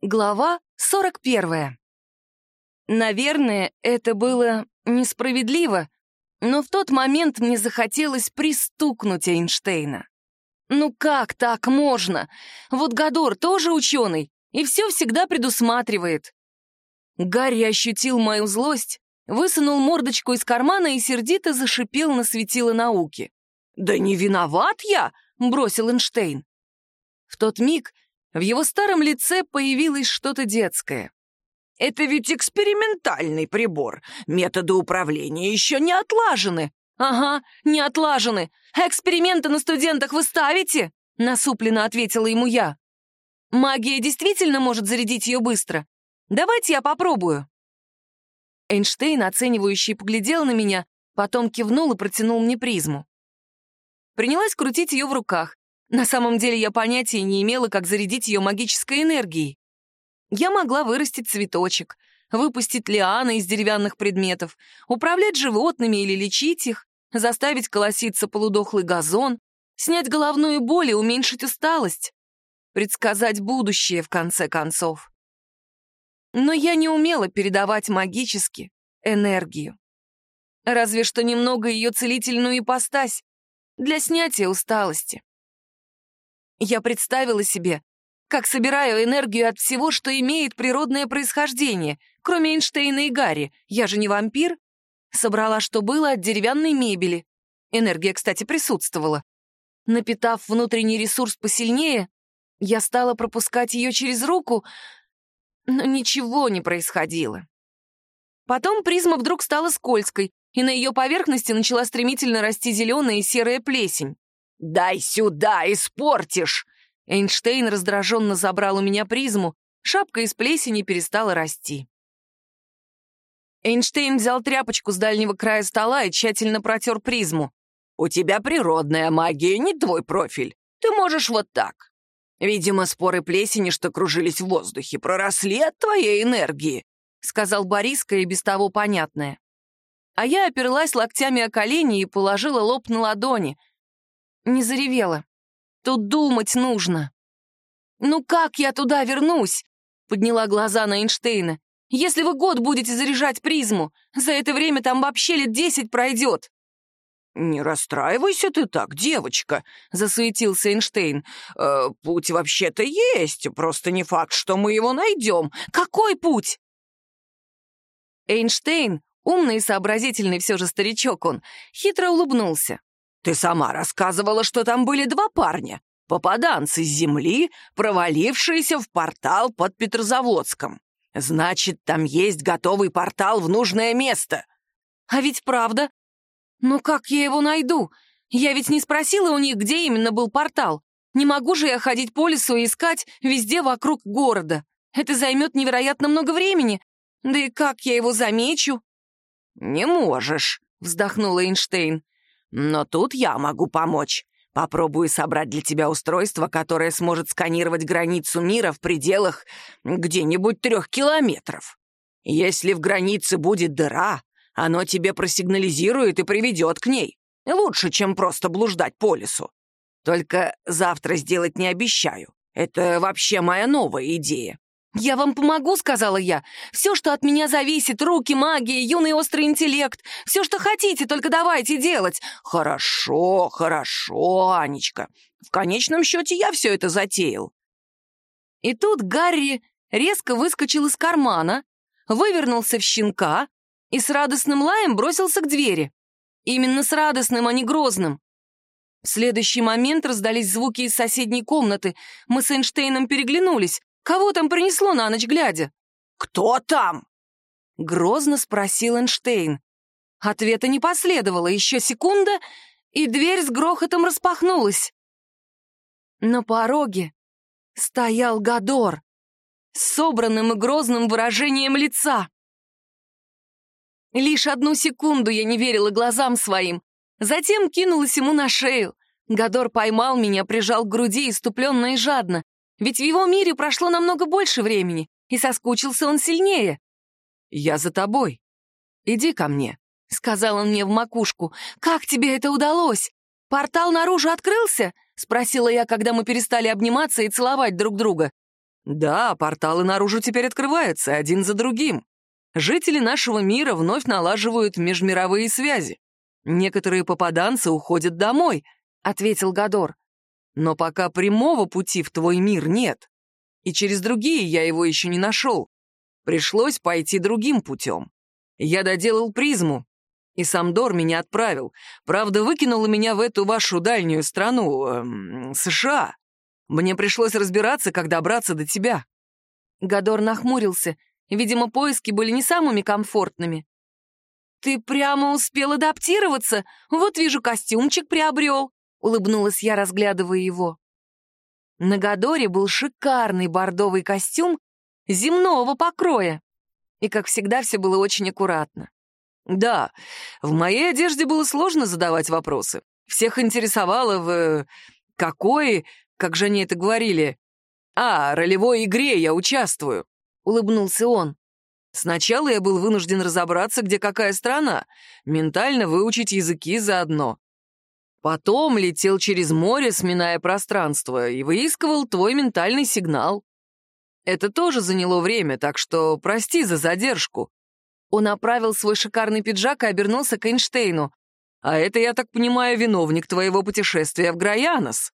Глава 41. Наверное, это было несправедливо, но в тот момент мне захотелось пристукнуть Эйнштейна. Ну как так можно? Вот Гадор тоже ученый, и все всегда предусматривает. Гарри ощутил мою злость, высунул мордочку из кармана и сердито зашипел на светило науки. «Да не виноват я!» — бросил Эйнштейн. В тот миг в его старом лице появилось что-то детское. «Это ведь экспериментальный прибор. Методы управления еще не отлажены». «Ага, не отлажены. Эксперименты на студентах вы ставите?» — насупленно ответила ему я. «Магия действительно может зарядить ее быстро. Давайте я попробую». Эйнштейн, оценивающий, поглядел на меня, потом кивнул и протянул мне призму. Принялась крутить ее в руках. На самом деле я понятия не имела, как зарядить ее магической энергией. Я могла вырастить цветочек, выпустить лианы из деревянных предметов, управлять животными или лечить их, заставить колоситься полудохлый газон, снять головную боль и уменьшить усталость, предсказать будущее, в конце концов. Но я не умела передавать магически энергию. Разве что немного ее целительную ипостась для снятия усталости. Я представила себе, как собираю энергию от всего, что имеет природное происхождение, кроме Эйнштейна и Гарри. Я же не вампир. Собрала, что было, от деревянной мебели. Энергия, кстати, присутствовала. Напитав внутренний ресурс посильнее, я стала пропускать ее через руку, но ничего не происходило. Потом призма вдруг стала скользкой, и на ее поверхности начала стремительно расти зеленая и серая плесень. «Дай сюда, испортишь!» Эйнштейн раздраженно забрал у меня призму, шапка из плесени перестала расти. Эйнштейн взял тряпочку с дальнего края стола и тщательно протер призму. «У тебя природная магия, не твой профиль. Ты можешь вот так. Видимо, споры плесени, что кружились в воздухе, проросли от твоей энергии», сказал Бориска и без того понятное. А я оперлась локтями о колени и положила лоб на ладони, не заревела. Тут думать нужно. «Ну как я туда вернусь?» — подняла глаза на Эйнштейна. «Если вы год будете заряжать призму, за это время там вообще лет десять пройдет». «Не расстраивайся ты так, девочка», — засуетился Эйнштейн. «Э, «Путь вообще-то есть, просто не факт, что мы его найдем». «Какой путь?» Эйнштейн, умный и сообразительный все же старичок он, хитро улыбнулся. Ты сама рассказывала, что там были два парня, попаданцы с земли, провалившиеся в портал под Петрозаводском. Значит, там есть готовый портал в нужное место. А ведь правда. Но как я его найду? Я ведь не спросила у них, где именно был портал. Не могу же я ходить по лесу и искать везде вокруг города. Это займет невероятно много времени. Да и как я его замечу? «Не можешь», — вздохнула Эйнштейн. Но тут я могу помочь. Попробую собрать для тебя устройство, которое сможет сканировать границу мира в пределах где-нибудь трех километров. Если в границе будет дыра, оно тебе просигнализирует и приведет к ней. Лучше, чем просто блуждать по лесу. Только завтра сделать не обещаю. Это вообще моя новая идея. «Я вам помогу», — сказала я. «Все, что от меня зависит, руки, магия, юный острый интеллект. Все, что хотите, только давайте делать». «Хорошо, хорошо, Анечка. В конечном счете я все это затеял». И тут Гарри резко выскочил из кармана, вывернулся в щенка и с радостным лаем бросился к двери. Именно с радостным, а не грозным. В следующий момент раздались звуки из соседней комнаты. Мы с Эйнштейном переглянулись. Кого там принесло на ночь глядя?» «Кто там?» — грозно спросил Эйнштейн. Ответа не последовало. Еще секунда, и дверь с грохотом распахнулась. На пороге стоял Гадор с собранным и грозным выражением лица. Лишь одну секунду я не верила глазам своим, затем кинулась ему на шею. Гадор поймал меня, прижал к груди иступленно и жадно. Ведь в его мире прошло намного больше времени, и соскучился он сильнее. «Я за тобой. Иди ко мне», — сказал он мне в макушку. «Как тебе это удалось? Портал наружу открылся?» — спросила я, когда мы перестали обниматься и целовать друг друга. Да, порталы наружу теперь открываются, один за другим. Жители нашего мира вновь налаживают межмировые связи. Некоторые попаданцы уходят домой, — ответил Гадор. Но пока прямого пути в твой мир нет. И через другие я его еще не нашел. Пришлось пойти другим путем. Я доделал призму, и сам Дор меня отправил. Правда, выкинула меня в эту вашу дальнюю страну, эм, США. Мне пришлось разбираться, как добраться до тебя». Гадор нахмурился. Видимо, поиски были не самыми комфортными. «Ты прямо успел адаптироваться? Вот вижу, костюмчик приобрел», — улыбнулась я, разглядывая его. На Гадоре был шикарный бордовый костюм земного покроя. И, как всегда, все было очень аккуратно. Да, в моей одежде было сложно задавать вопросы. Всех интересовало в... какой, как же они это говорили? А, ролевой игре я участвую, улыбнулся он. Сначала я был вынужден разобраться, где какая страна, ментально выучить языки заодно. Потом летел через море, сминая пространство, и выискивал твой ментальный сигнал. Это тоже заняло время, так что прости за задержку. Он оправил свой шикарный пиджак и обернулся к Эйнштейну. А это, я так понимаю, виновник твоего путешествия в Граянос.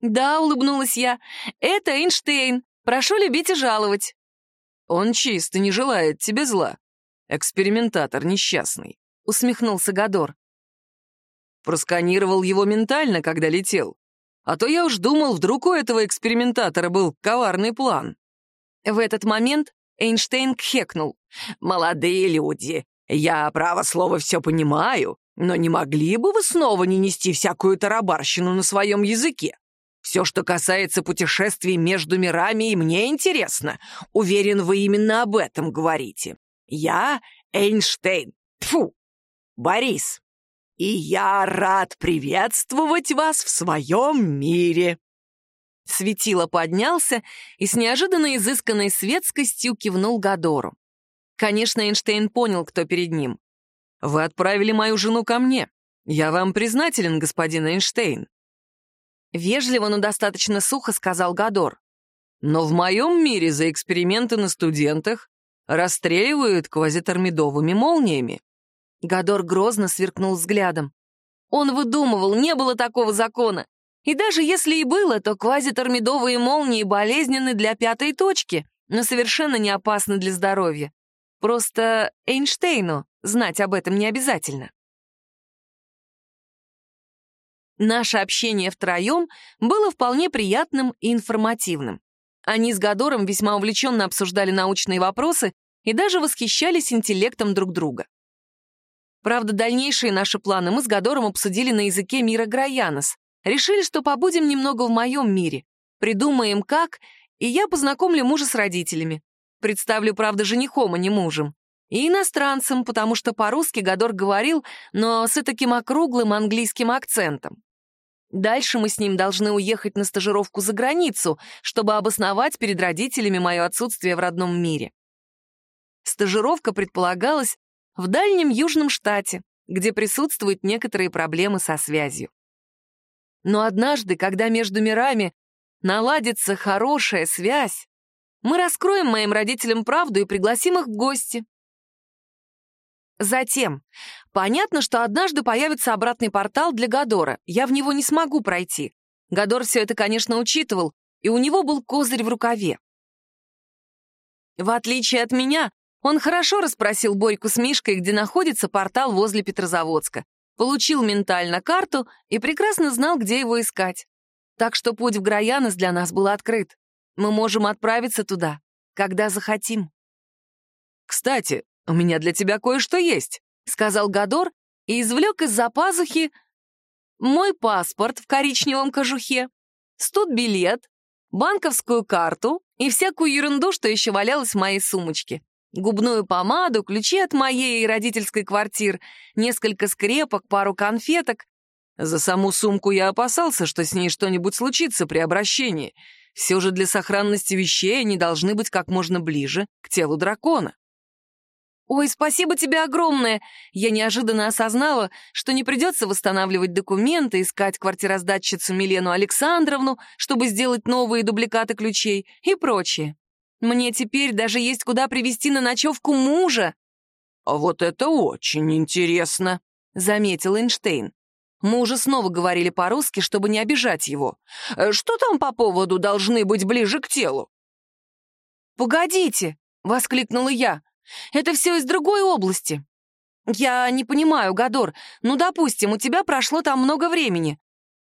Да, улыбнулась я. Это Эйнштейн. Прошу любить и жаловать. Он чисто не желает тебе зла. Экспериментатор несчастный, усмехнулся Гадор. Просканировал его ментально, когда летел. А то я уж думал, вдруг у этого экспериментатора был коварный план. В этот момент Эйнштейн кхекнул. «Молодые люди, я, право слово, все понимаю, но не могли бы вы снова не нести всякую тарабарщину на своем языке? Все, что касается путешествий между мирами, и мне интересно. Уверен, вы именно об этом говорите. Я Эйнштейн. Тфу, Борис и я рад приветствовать вас в своем мире». Светило поднялся и с неожиданно изысканной светскостью кивнул Гадору. Конечно, Эйнштейн понял, кто перед ним. «Вы отправили мою жену ко мне. Я вам признателен, господин Эйнштейн». Вежливо, но достаточно сухо сказал Гадор. «Но в моем мире за эксперименты на студентах расстреливают квазитормидовыми молниями. Гадор грозно сверкнул взглядом. Он выдумывал, не было такого закона. И даже если и было, то квазитормидовые молнии болезненны для пятой точки, но совершенно не опасны для здоровья. Просто Эйнштейну знать об этом не обязательно. Наше общение втроем было вполне приятным и информативным. Они с Гадором весьма увлеченно обсуждали научные вопросы и даже восхищались интеллектом друг друга. Правда, дальнейшие наши планы мы с Гадором обсудили на языке мира Граянос. Решили, что побудем немного в моем мире. Придумаем как, и я познакомлю мужа с родителями. Представлю, правда, женихом, а не мужем. И иностранцем, потому что по-русски Гадор говорил, но с таким округлым английским акцентом. Дальше мы с ним должны уехать на стажировку за границу, чтобы обосновать перед родителями мое отсутствие в родном мире. Стажировка предполагалась в дальнем южном штате, где присутствуют некоторые проблемы со связью. Но однажды, когда между мирами наладится хорошая связь, мы раскроем моим родителям правду и пригласим их в гости. Затем, понятно, что однажды появится обратный портал для Гадора. Я в него не смогу пройти. Гадор все это, конечно, учитывал, и у него был козырь в рукаве. В отличие от меня, он хорошо расспросил Борьку с Мишкой, где находится портал возле Петрозаводска, получил ментально карту и прекрасно знал, где его искать. Так что путь в Граянос для нас был открыт. Мы можем отправиться туда, когда захотим. «Кстати, у меня для тебя кое-что есть», — сказал Гадор и извлек из-за пазухи мой паспорт в коричневом кожухе, студбилет, банковскую карту и всякую ерунду, что еще валялось в моей сумочке губную помаду, ключи от моей и родительской квартир, несколько скрепок, пару конфеток. За саму сумку я опасался, что с ней что-нибудь случится при обращении. Все же для сохранности вещей они должны быть как можно ближе к телу дракона. «Ой, спасибо тебе огромное!» Я неожиданно осознала, что не придется восстанавливать документы, искать квартироздатчицу Милену Александровну, чтобы сделать новые дубликаты ключей и прочее. Мне теперь даже есть куда привезти на ночевку мужа. «А вот это очень интересно», — заметил Эйнштейн. Мы уже снова говорили по-русски, чтобы не обижать его. «Э, «Что там по поводу должны быть ближе к телу?» «Погодите!» — воскликнула я. «Это все из другой области. Я не понимаю, Гадор. Ну, допустим, у тебя прошло там много времени.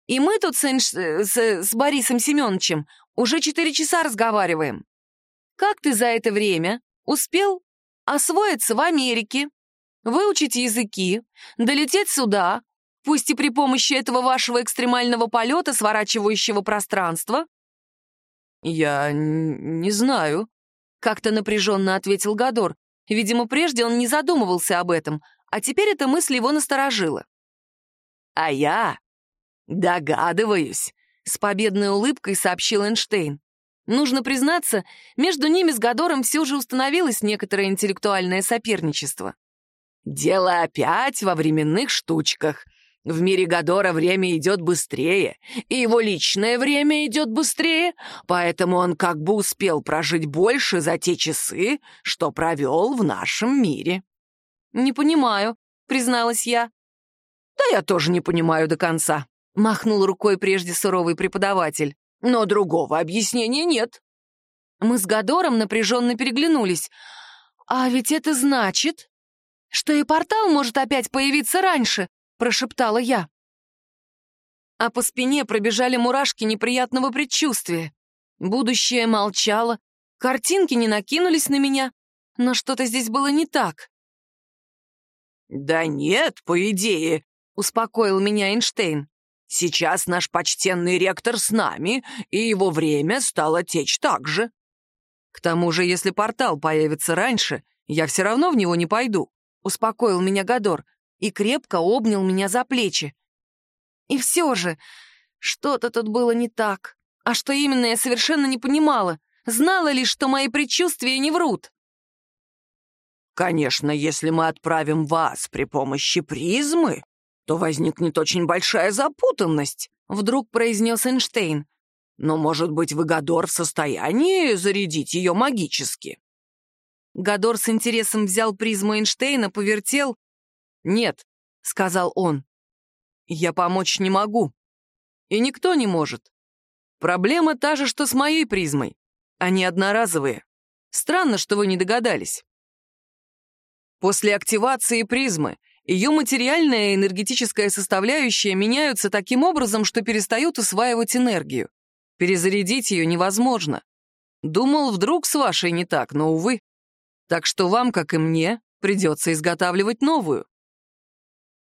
И мы тут с, Эйнш... с, с Борисом Семеновичем уже четыре часа разговариваем. Как ты за это время успел освоиться в Америке, выучить языки, долететь сюда, пусть и при помощи этого вашего экстремального полета, сворачивающего пространство?» «Я не знаю», — как-то напряженно ответил Гадор. Видимо, прежде он не задумывался об этом, а теперь эта мысль его насторожила. «А я догадываюсь», — с победной улыбкой сообщил Эйнштейн. Нужно признаться, между ними с Гадором все же установилось некоторое интеллектуальное соперничество. «Дело опять во временных штучках», в мире Гадора время идет быстрее, и его личное время идет быстрее, поэтому он как бы успел прожить больше за те часы, что провел в нашем мире. «Не понимаю», — призналась я. «Да я тоже не понимаю до конца», — махнул рукой прежде суровый преподаватель. «Но другого объяснения нет». Мы с Гадором напряженно переглянулись. «А ведь это значит, что и портал может опять появиться раньше», — прошептала я. А по спине пробежали мурашки неприятного предчувствия. Будущее молчало, картинки не накинулись на меня, но что-то здесь было не так. «Да нет, по идее», — успокоил меня Эйнштейн. «Сейчас наш почтенный ректор с нами, и его время стало течь так же». «К тому же, если портал появится раньше, я все равно в него не пойду», — успокоил меня Гадор и крепко обнял меня за плечи. И все же, что-то тут было не так. А что именно, я совершенно не понимала. Знала лишь, что мои предчувствия не врут. «Конечно, если мы отправим вас при помощи призмы, то возникнет очень большая запутанность», — вдруг произнес Эйнштейн. «Но, может быть, вы, Гадор, в состоянии зарядить ее магически?» Гадор с интересом взял призму Эйнштейна, повертел «Нет», — сказал он, — «я помочь не могу. И никто не может. Проблема та же, что с моей призмой. Они одноразовые. Странно, что вы не догадались. После активации призмы ее материальная и энергетическая составляющая меняются таким образом, что перестают усваивать энергию. Перезарядить ее невозможно. Думал, вдруг с вашей не так, но, увы. Так что вам, как и мне, придется изготавливать новую.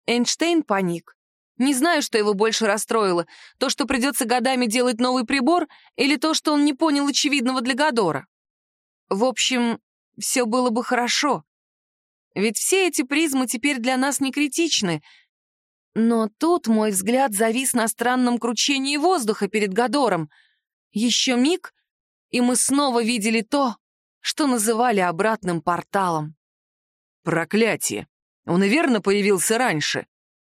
Эйнштейн паник. Не знаю, что его больше расстроило, то, что придется годами делать новый прибор, или то, что он не понял очевидного для Гадора. В общем, все было бы хорошо. Ведь все эти призмы теперь для нас не критичны. Но тут мой взгляд завис на странном кручении воздуха перед Гадором. Еще миг, и мы снова видели то, что называли обратным порталом. Проклятие! Он и верно появился раньше.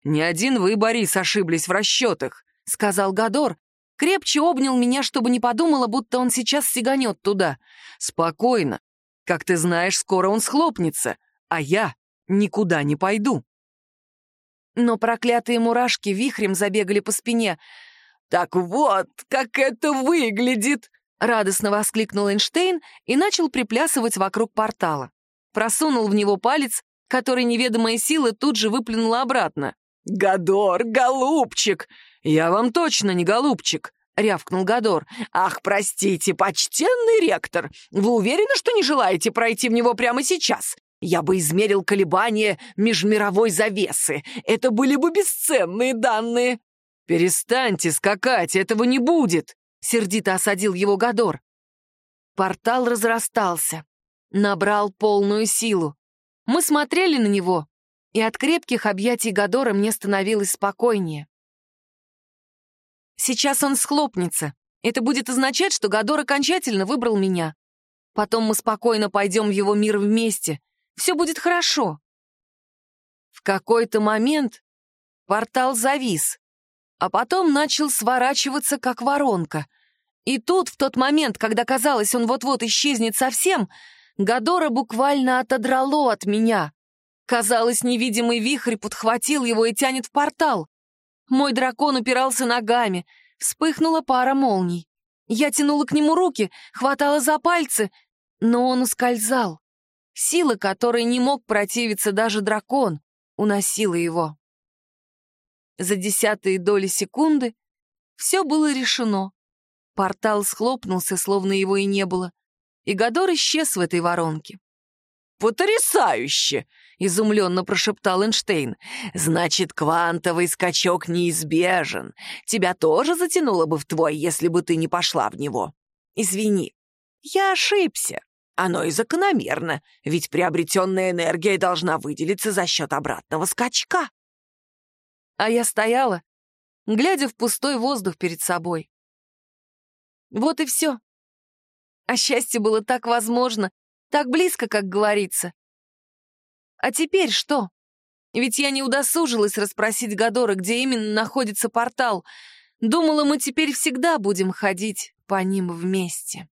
Не один вы, Борис, ошиблись в расчетах», — сказал Гадор. Крепче обнял меня, чтобы не подумала, будто он сейчас сиганет туда. «Спокойно. Как ты знаешь, скоро он схлопнется, а я никуда не пойду». Но проклятые мурашки вихрем забегали по спине. «Так вот, как это выглядит!» — радостно воскликнул Эйнштейн и начал приплясывать вокруг портала. Просунул в него палец который неведомая сила тут же выплюнула обратно. «Гадор, голубчик! Я вам точно не голубчик!» — рявкнул Гадор. «Ах, простите, почтенный ректор! Вы уверены, что не желаете пройти в него прямо сейчас? Я бы измерил колебания межмировой завесы. Это были бы бесценные данные!» «Перестаньте скакать, этого не будет!» — сердито осадил его Гадор. Портал разрастался, набрал полную силу. Мы смотрели на него, и от крепких объятий Гадора мне становилось спокойнее. Сейчас он схлопнется. Это будет означать, что Гадор окончательно выбрал меня. Потом мы спокойно пойдем в его мир вместе, Все будет хорошо. В какой-то момент портал завис, а потом начал сворачиваться, как воронка. И тут, в тот момент, когда казалось, он вот-вот исчезнет совсем, Гадора буквально отодрало от меня. Казалось, невидимый вихрь подхватил его и тянет в портал. Мой дракон упирался ногами, вспыхнула пара молний. Я тянула к нему руки, хватала за пальцы, но он ускользал. Сила, которой не мог противиться даже дракон, уносила его. За десятые доли секунды все было решено. Портал схлопнулся, словно его и не было, и Гадор исчез в этой воронке. «Потрясающе!» — изумленно прошептал Эйнштейн. «Значит, квантовый скачок неизбежен. Тебя тоже затянуло бы в твой, если бы ты не пошла в него. Извини, я ошибся. Оно и закономерно, ведь приобретенная энергия должна выделиться за счет обратного скачка». А я стояла, глядя в пустой воздух перед собой. Вот и все. А счастье было так возможно, так близко, как говорится. А теперь что? Ведь я не удосужилась расспросить Гадора, где именно находится портал. Думала, мы теперь всегда будем ходить по ним вместе.